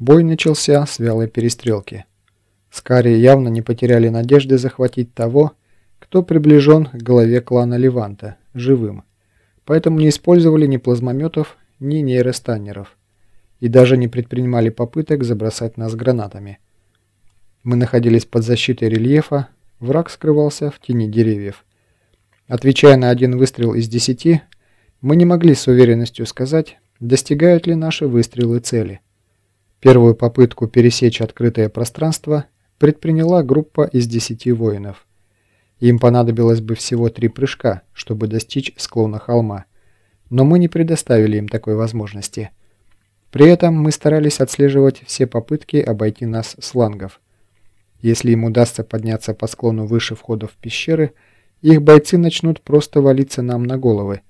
Бой начался с вялой перестрелки. Скари явно не потеряли надежды захватить того, кто приближен к голове клана Леванта, живым. Поэтому не использовали ни плазмометов, ни нейростаннеров. И даже не предпринимали попыток забросать нас гранатами. Мы находились под защитой рельефа, враг скрывался в тени деревьев. Отвечая на один выстрел из десяти, мы не могли с уверенностью сказать, достигают ли наши выстрелы цели. Первую попытку пересечь открытое пространство предприняла группа из десяти воинов. Им понадобилось бы всего три прыжка, чтобы достичь склона холма, но мы не предоставили им такой возможности. При этом мы старались отслеживать все попытки обойти нас с флангов. Если им удастся подняться по склону выше входов в пещеры, их бойцы начнут просто валиться нам на головы,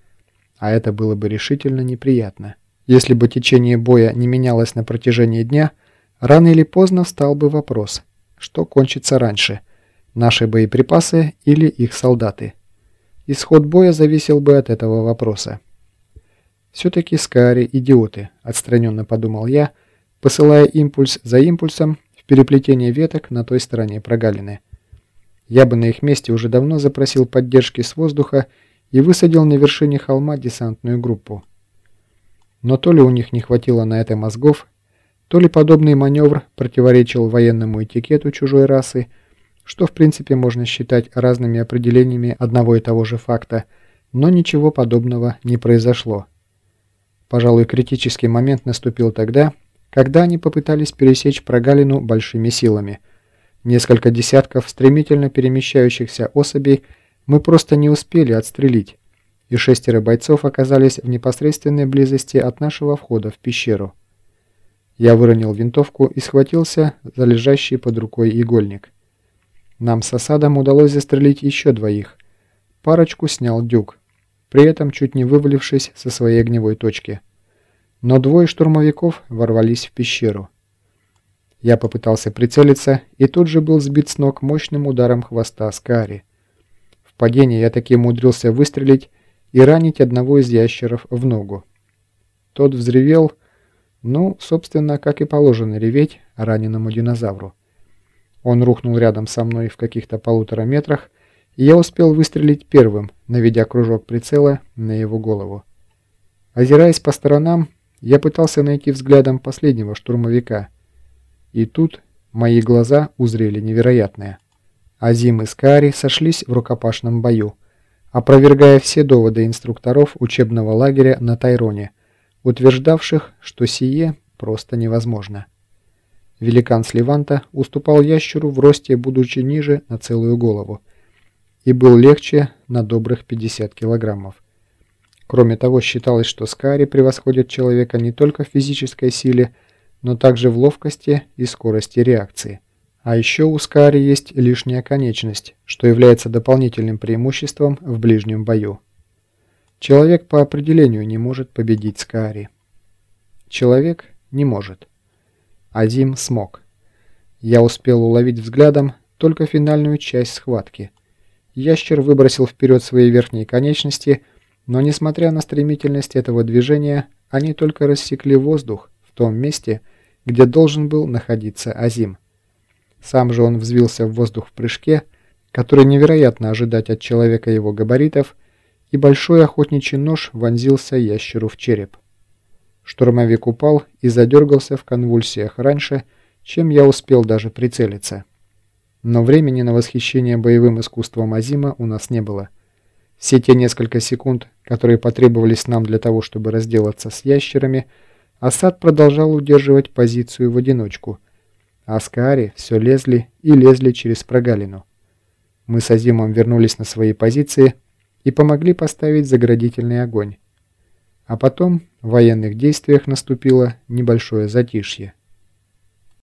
а это было бы решительно неприятно. Если бы течение боя не менялось на протяжении дня, рано или поздно встал бы вопрос, что кончится раньше – наши боеприпасы или их солдаты. Исход боя зависел бы от этого вопроса. «Все-таки Скари – идиоты», – отстраненно подумал я, посылая импульс за импульсом в переплетение веток на той стороне прогалины. Я бы на их месте уже давно запросил поддержки с воздуха и высадил на вершине холма десантную группу. Но то ли у них не хватило на это мозгов, то ли подобный маневр противоречил военному этикету чужой расы, что в принципе можно считать разными определениями одного и того же факта, но ничего подобного не произошло. Пожалуй, критический момент наступил тогда, когда они попытались пересечь прогалину большими силами. Несколько десятков стремительно перемещающихся особей мы просто не успели отстрелить, и шестеро бойцов оказались в непосредственной близости от нашего входа в пещеру. Я выронил винтовку и схватился за лежащий под рукой игольник. Нам с осадом удалось застрелить еще двоих. Парочку снял дюк, при этом чуть не вывалившись со своей огневой точки. Но двое штурмовиков ворвались в пещеру. Я попытался прицелиться и тут же был сбит с ног мощным ударом хвоста Скари. В падении я таки умудрился выстрелить и ранить одного из ящеров в ногу. Тот взревел ну, собственно, как и положено реветь раненому динозавру. Он рухнул рядом со мной в каких-то полутора метрах, и я успел выстрелить первым, наведя кружок прицела на его голову. Озираясь по сторонам, я пытался найти взглядом последнего штурмовика. И тут мои глаза узрели невероятное. Азим и Скари сошлись в рукопашном бою, опровергая все доводы инструкторов учебного лагеря на Тайроне – утверждавших, что сие просто невозможно. Великан с Леванта уступал ящеру в росте, будучи ниже на целую голову, и был легче на добрых 50 килограммов. Кроме того, считалось, что Скари превосходит человека не только в физической силе, но также в ловкости и скорости реакции. А еще у Скари есть лишняя конечность, что является дополнительным преимуществом в ближнем бою. Человек по определению не может победить Скаари. Человек не может. Азим смог. Я успел уловить взглядом только финальную часть схватки. Ящер выбросил вперед свои верхние конечности, но несмотря на стремительность этого движения, они только рассекли воздух в том месте, где должен был находиться Азим. Сам же он взвился в воздух в прыжке, который невероятно ожидать от человека его габаритов – и большой охотничий нож вонзился ящеру в череп. Штурмовик упал и задергался в конвульсиях раньше, чем я успел даже прицелиться. Но времени на восхищение боевым искусством Азима у нас не было. Все те несколько секунд, которые потребовались нам для того, чтобы разделаться с ящерами, Асад продолжал удерживать позицию в одиночку, а Скаари все лезли и лезли через прогалину. Мы с Азимом вернулись на свои позиции, и помогли поставить заградительный огонь. А потом в военных действиях наступило небольшое затишье.